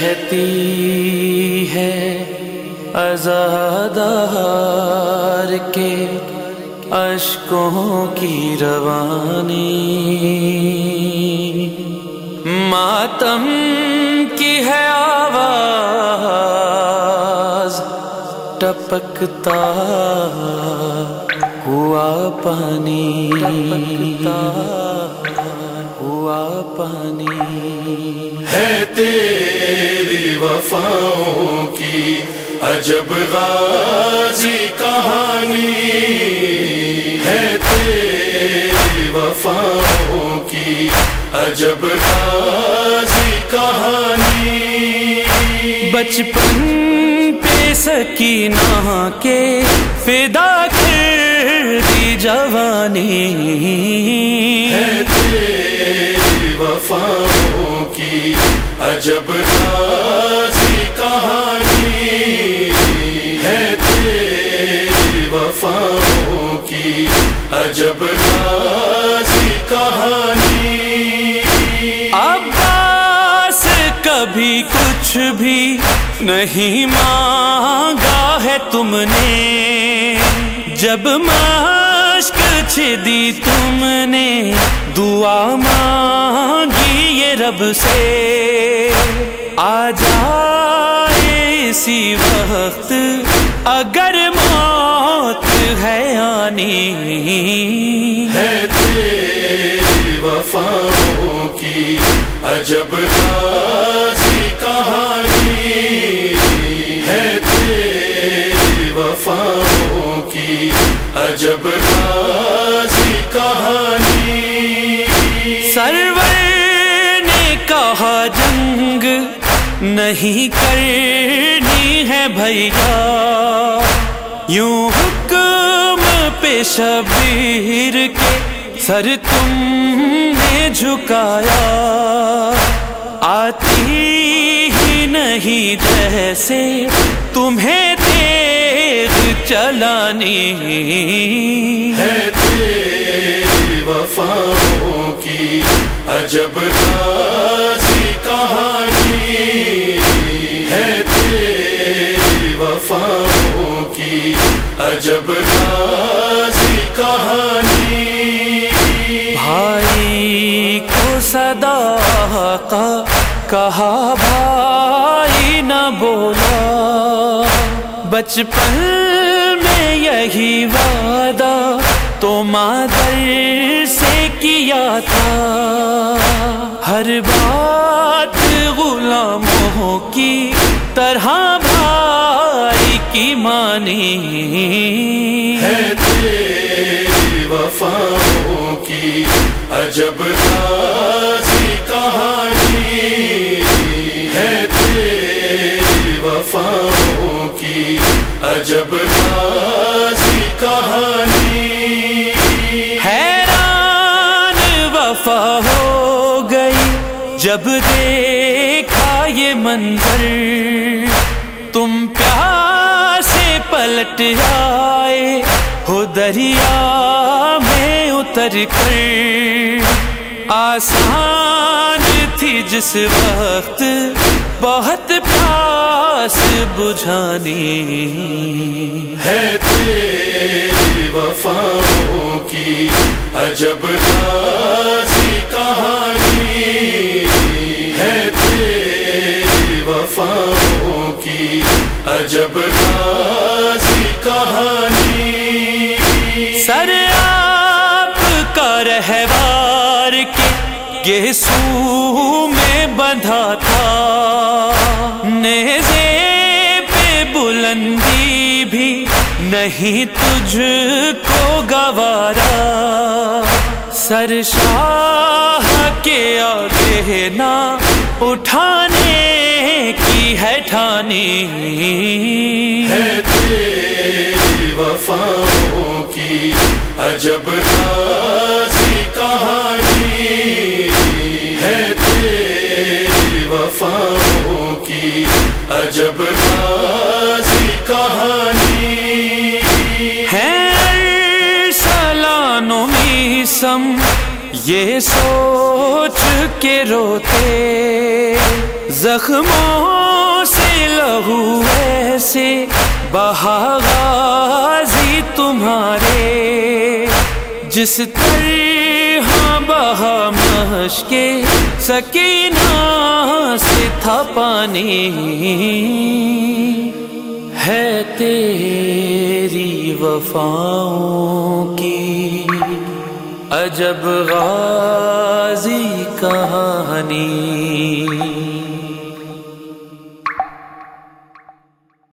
کہتی ہے ازادار کے اشکوں کی روانی۔ ماتم کی ہے آواز ٹپکتا ہوا پانی۔ ہوا پانی۔ ہے تیری وفاؤں کی عجب غازی کہانی۔ ہے تیری وفاؤں کی عجب غازی کہانی۔ بچپن پہ سکینہ کے فدا کر دی جوانی۔ ہے وفاؤں کی عجب غازی کہانی ہے تیری وفاؤں کی عجب غازی کہانی عباس کبھی کچھ بھی نہیں مانگا ہے تم نے جب ماں مشک چھدی تم نے دعا مانگی یہ رب سے۔ آ جائے اسی وقت اگر موت ہے آنی۔ ہے تیری وفاؤں کی عجب غازی عجب غازی کہانی۔ سرور نے کہا، جنگ نہیں کرنی ہے بھیا یوں حکم پہ شبیر کے سر تم نے جھکایا۔ آتی ہی نہیں جیسے تمہیں چلانی۔ ہے تیری وفاؤں کی عجب غازی کہانی۔ ہے تیری وفاؤں کی عجب غازی کہانی۔ بھائی کو صدا کا کہا بھائی نہ بولا۔ بچپن میں یہی وعدہ تو مادر سے کیا تھا۔ ہر بات غلاموں کی طرح بھائی کی مانی۔ ہے تیری وفاؤں کی عجب غازی کہانی۔ ہے تیری وفاؤں عجب غازی کہانی۔ حیران وفا ہو گئی جب دیکھا یہ منظر۔ تم پیار سے پلٹ آئے ہو دریا میں اتر کر۔ آسان تھی جس وقت بہت پیار پیاس بجھانی ہے تیری وفاؤں کی عجب غازی کہانی ہے تیری وفاؤں کی عجب غازی کہانی سر آپ کا رہوار کے گیسو میں بندھا تھا بلندی بھی نہیں تجھ کو گوارا۔ سر شاہ کے آگے نہ اٹھانے کی ہے ٹھانی۔ ہے تیری وفاؤں کی عجب غازی کہانی۔ ہے تیری وفاؤں کی عجب غازی کہانی۔ ہے سلانوں میں سم، یہ سوچ کے روتے۔ زخموں سے لہو ایسے بہا غازی تمہارے۔ جس طرح ہاں بہا مشک سکینہ سے تھا پانی۔ ہے تیری وفاؤں کی۔ عجب غازی کہانی۔